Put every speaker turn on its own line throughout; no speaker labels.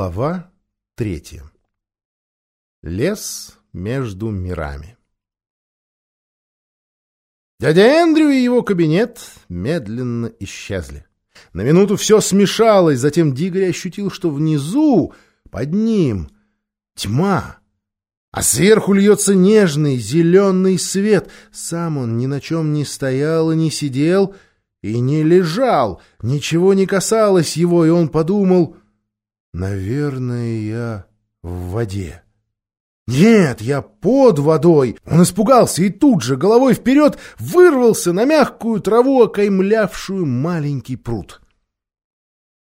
Глава третья. Лес между мирами. Дядя Эндрю и его кабинет медленно исчезли. На минуту все смешалось, затем Дигори ощутил, что внизу, под ним, тьма, а сверху льется нежный зеленый свет. Сам он ни на чем не стоял и не сидел, и не лежал, ничего не касалось его, и он подумал, «Наверное, я в воде». Нет, я под водой. Он испугался и тут же головой вперед вырвался на мягкую траву, окаймлявшую маленький пруд.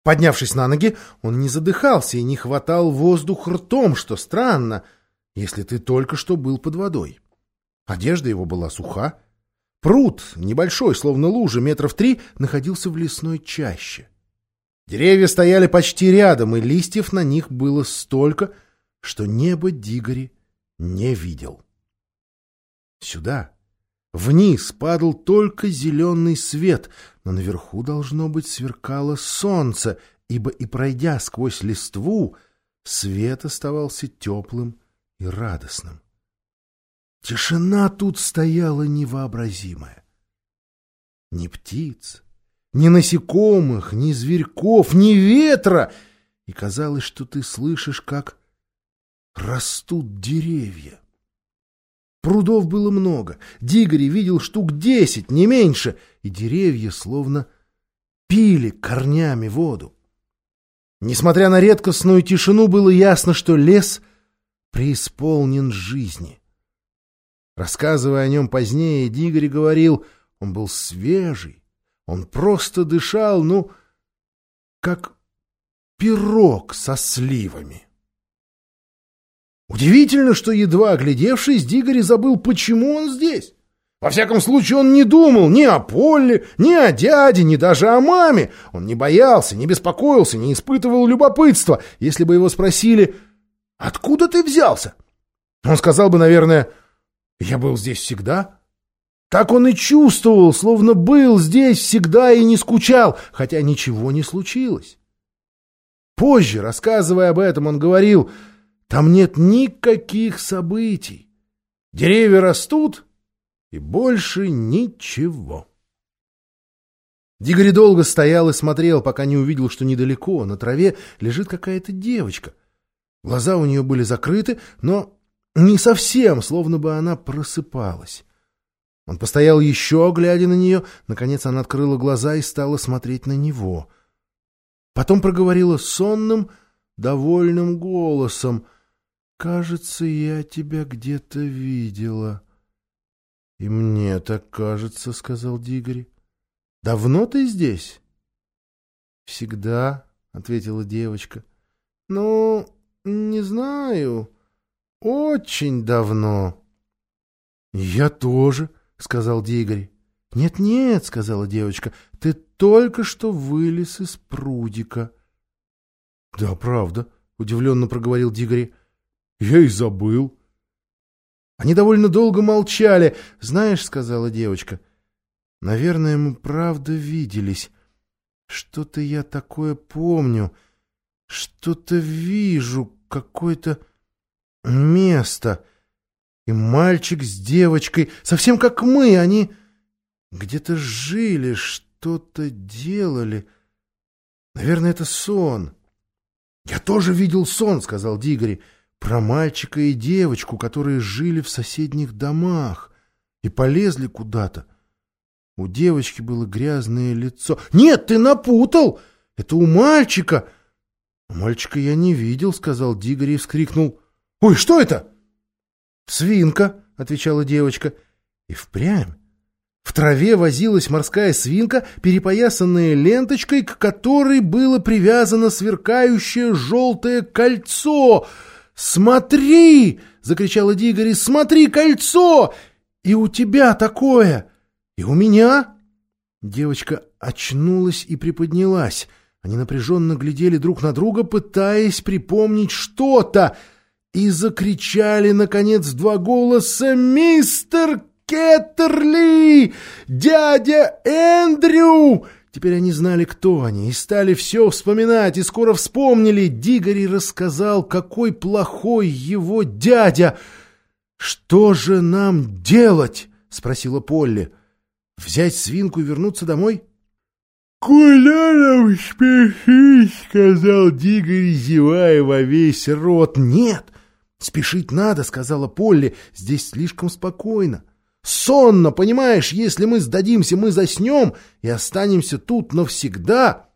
Поднявшись на ноги, он не задыхался и не хватал воздух ртом, что странно, если ты только что был под водой. Одежда его была суха. Пруд, небольшой, словно лужа, метров три, находился в лесной чаще. Деревья стояли почти рядом, и листьев на них было столько, что небо Дигори не видел. Сюда, вниз, падал только зеленый свет, но наверху, должно быть, сверкало солнце, ибо и пройдя сквозь листву, свет оставался теплым и радостным. Тишина тут стояла невообразимая. Ни птиц, ни насекомых, ни зверьков, ни ветра, и казалось, что ты слышишь, как растут деревья. Прудов было много. Дигори видел штук десять, не меньше, и деревья словно пили корнями воду. Несмотря на редкостную тишину, было ясно, что лес преисполнен жизни. Рассказывая о нем позднее, Дигори говорил, он был свежий, он просто дышал, ну, как пирог со сливами. Удивительно, что, едва оглядевшись, Дигори забыл, почему он здесь. Во всяком случае, он не думал ни о Полле, ни о дяде, ни даже о маме. Он не боялся, не беспокоился, не испытывал любопытства. Если бы его спросили, откуда ты взялся? Он сказал бы, наверное, я был здесь всегда. Так он и чувствовал, словно был здесь всегда и не скучал, хотя ничего не случилось. Позже, рассказывая об этом, он говорил... Там нет никаких событий. Деревья растут, и больше ничего. Дигори долго стоял и смотрел, пока не увидел, что недалеко, на траве, лежит какая-то девочка. Глаза у нее были закрыты, но не совсем, словно бы она просыпалась. Он постоял еще, глядя на нее. Наконец она открыла глаза и стала смотреть на него. Потом проговорила сонным, довольным голосом — «Кажется, я тебя где-то видела». «И мне так кажется», — сказал Дигори. «Давно ты здесь?» «Всегда», — ответила девочка. «Ну, не знаю. Очень давно». «Я тоже», — сказал Дигори. «Нет-нет», — сказала девочка, — «ты только что вылез из прудика». «Да, правда», — удивленно проговорил Дигори. Я и забыл. Они довольно долго молчали. «Знаешь, — сказала девочка, — наверное, мы правда виделись. Что-то я такое помню. Что-то вижу, какое-то место. И мальчик с девочкой, совсем как мы, они где-то жили, что-то делали. Наверное, это сон». «Я тоже видел сон», — сказал Дигори про мальчика и девочку, которые жили в соседних домах и полезли куда-то. У девочки было грязное лицо. «Нет, ты напутал! Это у мальчика!» «У мальчика я не видел», — сказал Дигори и вскрикнул. «Ой, что это?» «Свинка», — отвечала девочка. И впрямь. В траве возилась морская свинка, перепоясанная ленточкой, к которой было привязано сверкающее желтое кольцо — «Смотри!» — закричала Дигори. «Смотри, кольцо! И у тебя такое! И у меня!» Девочка очнулась и приподнялась. Они напряженно глядели друг на друга, пытаясь припомнить что-то, и закричали, наконец, два голоса «Мистер Кеттерли! Дядя Эндрю! Теперь они знали, кто они, и стали все вспоминать, и скоро вспомнили. Дигори рассказал, какой плохой его дядя. «Что же нам делать?» — спросила Полли. «Взять свинку и вернуться домой?» «Куда нам спешить?» — сказал Дигори, зевая во весь рот. «Нет, спешить надо», — сказала Полли. «Здесь слишком спокойно. Сонно, понимаешь, если мы сдадимся, мы заснем и останемся тут навсегда».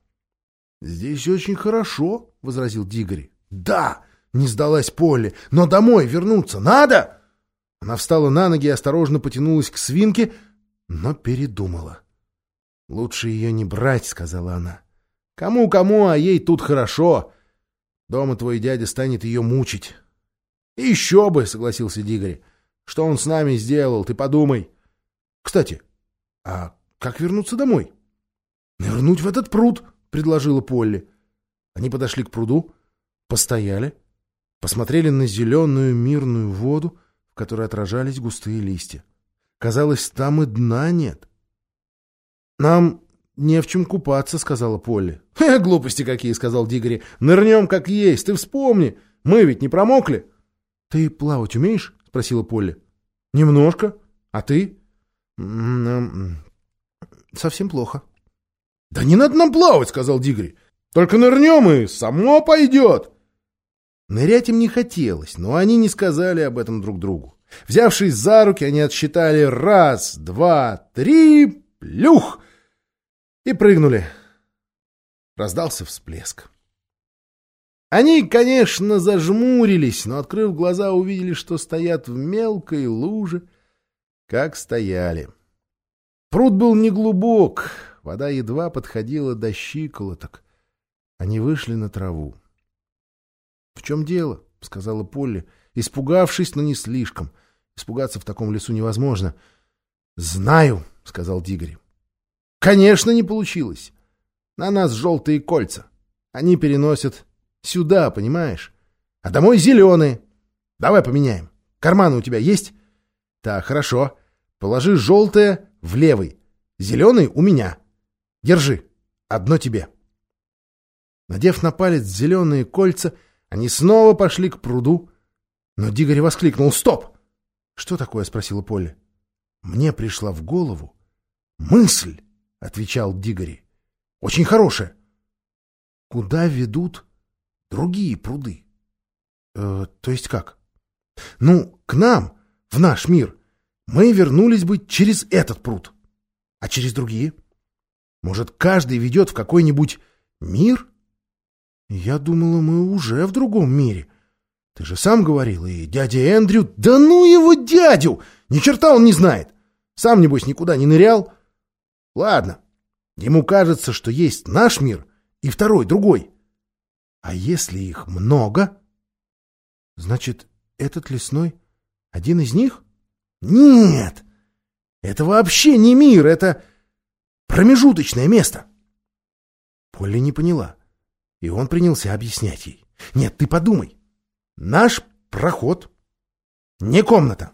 «Здесь очень хорошо», — возразил Дигори. «Да», — не сдалась Полли, — «но домой вернуться надо». Она встала на ноги и осторожно потянулась к свинке, но передумала. «Лучше ее не брать», — сказала она. «Кому-кому, а ей тут хорошо. Дома твой дядя станет ее мучить». «Еще бы», — согласился Дигори. «Что он с нами сделал, ты подумай». «Кстати, а как вернуться домой?» «Нырнуть в этот пруд», — предложила Полли. Они подошли к пруду, постояли, посмотрели на зеленую мирную воду, в которой отражались густые листья. Казалось, там и дна нет. «Нам не в чем купаться», — сказала Полли. «Хе, глупости какие», — сказал Дигори. «Нырнем как есть, ты вспомни. Мы ведь не промокли». «Ты плавать умеешь?» — спросила Полли. «Немножко. А ты?» «Совсем плохо». «Да не надо нам плавать», — сказал Дигори. «Только нырнем и само пойдет». Нырять им не хотелось, но они не сказали об этом друг другу. Взявшись за руки, они отсчитали раз, два, три, плюх! И прыгнули. Раздался всплеск. Они, конечно, зажмурились, но, открыв глаза, увидели, что стоят в мелкой луже, как стояли. Пруд был неглубок, вода едва подходила до щиколоток. Они вышли на траву. — В чем дело? — сказала Полли, испугавшись, но не слишком. Испугаться в таком лесу невозможно. — Знаю, — сказал Дигори. — Конечно, не получилось. На нас желтые кольца. Они переносят сюда, понимаешь? А домой зеленые. Давай поменяем. Карманы у тебя есть? Так, хорошо. Положи желтое в левый. Зеленый у меня. Держи. Одно тебе. Надев на палец зеленые кольца, они снова пошли к пруду, но Дигори воскликнул «Стоп!» «Что такое?» — спросила Полли. «Мне пришла в голову мысль», — отвечал Дигори. «Очень хорошая. Куда ведут другие пруды?» э, «То есть как?» «Ну, к нам, в наш мир. Мы вернулись бы через этот пруд. А через другие? Может, каждый ведет в какой-нибудь мир?» Я думала, мы уже в другом мире. Ты же сам говорил, и дядя Эндрю... Да ну его дядю! Ни черта он не знает. Сам, небось, никуда не нырял. Ладно, ему кажется, что есть наш мир и второй, другой. А если их много? Значит, этот лесной один из них? Нет! Это вообще не мир, это промежуточное место. Полли не поняла. — и он принялся объяснять ей. «Нет, ты подумай. Наш проход не комната,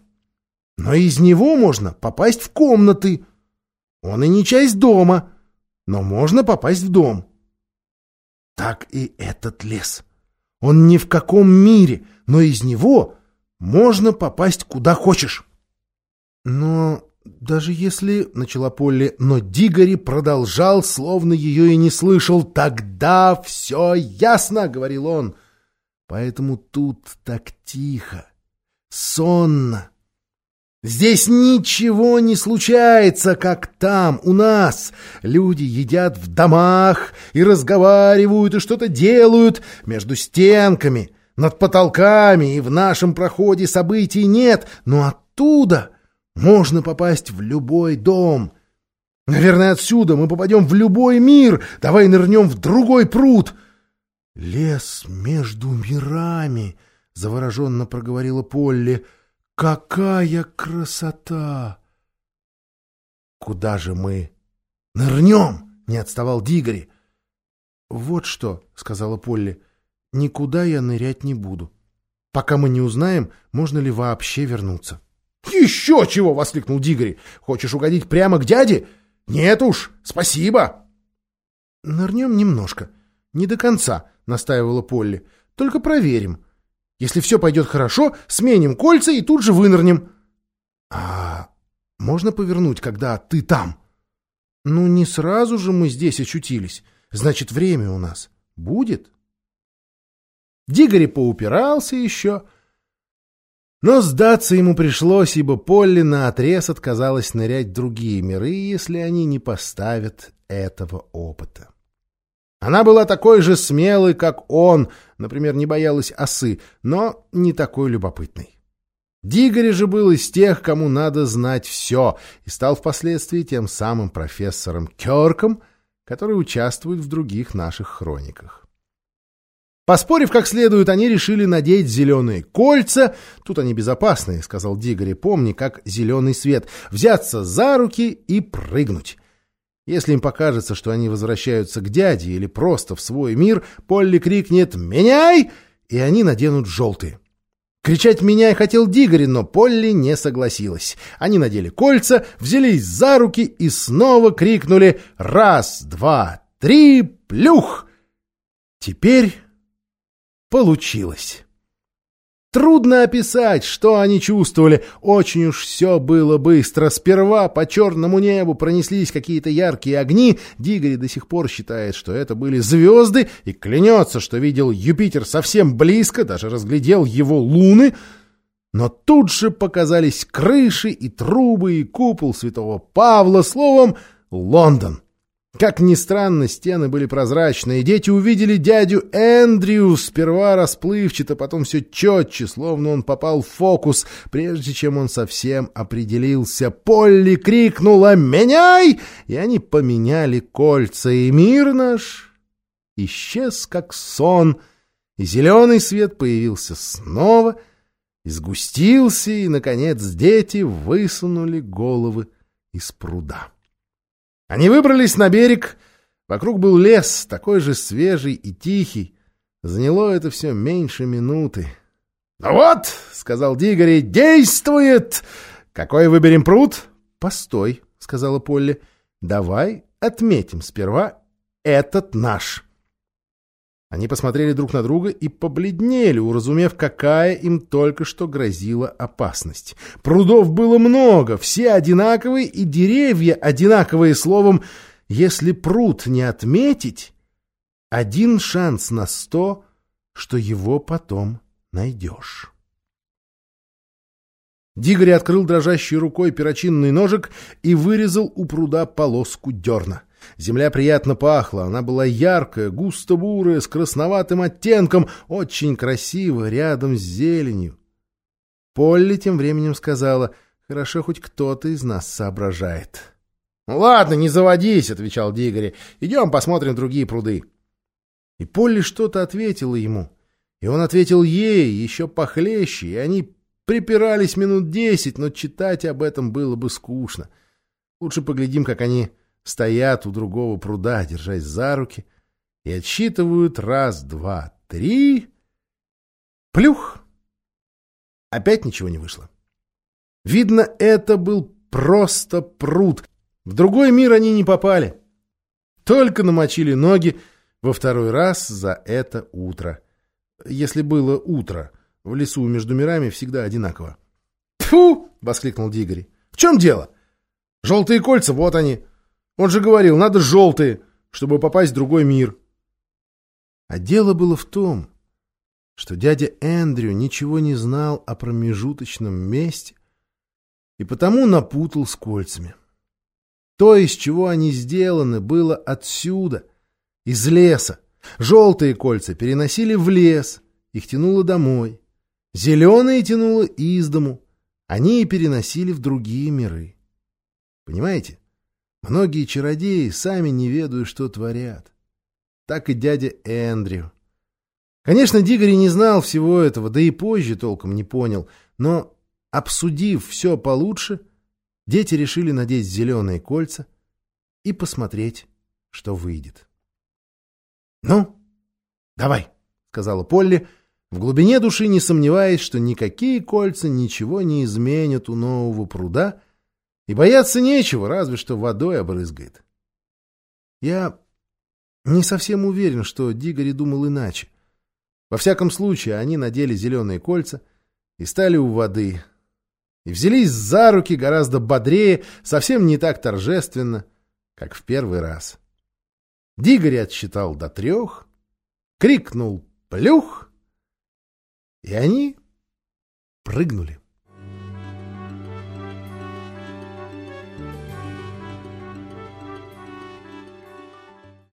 но из него можно попасть в комнаты. Он и не часть дома, но можно попасть в дом. Так и этот лес. Он ни в каком мире, но из него можно попасть куда хочешь. Но даже если, — начала Полли, но Дигори продолжал, словно ее и не слышал. Тогда все ясно, — говорил он. Поэтому тут так тихо, сонно. Здесь ничего не случается, как там, у нас. Люди едят в домах и разговаривают, и что-то делают между стенками, над потолками, и в нашем проходе событий нет, но оттуда можно попасть в любой дом. Наверное, отсюда мы попадем в любой мир. Давай нырнем в другой пруд. Лес между мирами, завороженно проговорила Полли. Какая красота! Куда же мы нырнем? Не отставал Дигори. Вот что, сказала Полли, никуда я нырять не буду, пока мы не узнаем, можно ли вообще вернуться. «Еще чего!» — воскликнул Дигори. «Хочешь угодить прямо к дяде? Нет уж, спасибо!» Нырнем немножко. Не до конца, настаивала Полли. Только проверим. Если все пойдет хорошо, сменим кольца и тут же вынырнем. А можно повернуть, когда ты там? Ну, не сразу же мы здесь очутились. Значит, время у нас будет. Дигори поупирался еще, но сдаться ему пришлось, ибо Полли наотрез отказалась нырять в другие миры, если они не поставят этого опыта. Она была такой же смелой, как он, например, не боялась осы, но не такой любопытной. Дигори же был из тех, кому надо знать все, и стал впоследствии тем самым профессором Кёрком, который участвует в других наших хрониках. Поспорив как следует, они решили надеть зеленые кольца. Тут они безопасные, — сказал Дигори, помни, как зеленый свет. Взяться за руки и прыгнуть. Если им покажется, что они возвращаются к дяде или просто в свой мир, Полли крикнет «Меняй!» и они наденут желтые. Кричать «Меняй!» хотел Дигори, но Полли не согласилась. Они надели кольца, взялись за руки и снова крикнули «Раз, два, три, плюх!» Теперь получилось. Трудно описать, что они чувствовали. Очень уж все было быстро. Сперва по черному небу пронеслись какие-то яркие огни. Дигори до сих пор считает, что это были звезды, и клянется, что видел Юпитер совсем близко, даже разглядел его луны. Но тут же показались крыши и трубы, и купол святого Павла, словом, Лондон. Как ни странно, стены были прозрачные. Дети увидели дядю Эндрю, сперва расплывчато, потом все четче, словно он попал в фокус. Прежде чем он совсем определился, Полли крикнула «Меняй!» И они поменяли кольца, и мир наш исчез, как сон, и зеленый свет появился снова, и и, наконец, дети высунули головы из пруда. Они выбрались на берег. Вокруг был лес, такой же свежий и тихий. Заняло это все меньше минуты. «Ну вот», — сказал Дигори, — «действует! Какой выберем пруд?» «Постой», — сказала Полли. «Давай отметим сперва этот наш». Они посмотрели друг на друга и побледнели, уразумев, какая им только что грозила опасность. Прудов было много, все одинаковые, и деревья одинаковые. Словом, если пруд не отметить, один шанс на сто, что его потом найдешь. Дигори открыл дрожащей рукой перочинный ножик и вырезал у пруда полоску дерна. Земля приятно пахла, она была яркая, густо-бурая, с красноватым оттенком, очень красиво, рядом с зеленью. Полли тем временем сказала, «Хорошо, хоть кто-то из нас соображает». «Ну ладно, не заводись», — отвечал Дигори, «идем посмотрим другие пруды». И Полли что-то ответила ему, и он ответил ей, еще похлеще, и они припирались минут десять, но читать об этом было бы скучно. Лучше поглядим, как они стоят у другого пруда, держась за руки, и отсчитывают раз, два, три. Плюх! Опять ничего не вышло. Видно, это был просто пруд. В другой мир они не попали. Только намочили ноги во второй раз за это утро. Если было утро, в лесу между мирами всегда одинаково. «Тьфу!» — воскликнул Дигори. «В чем дело? Желтые кольца, вот они. Он же говорил, надо желтые, чтобы попасть в другой мир. А дело было в том, что дядя Эндрю ничего не знал о промежуточном месте и потому напутал с кольцами. То, из чего они сделаны, было отсюда, из леса. Желтые кольца переносили в лес, их тянуло домой. Зеленые тянуло из дому, они и переносили в другие миры. Понимаете? Многие чародеи сами не ведают, что творят. Так и дядя Эндрю. Конечно, Дигори не знал всего этого, да и позже толком не понял, но, обсудив все получше, дети решили надеть зеленые кольца и посмотреть, что выйдет. — Ну, давай, — сказала Полли, в глубине души не сомневаясь, что никакие кольца ничего не изменят у нового пруда — и бояться нечего, разве что водой обрызгает. Я Не совсем уверен, что Дигори думал иначе. Во всяком случае, они надели зеленые кольца и стали у воды. И взялись за руки гораздо бодрее, совсем не так торжественно, как в первый раз. Дигори отсчитал до трех, крикнул «Плюх!» и они прыгнули.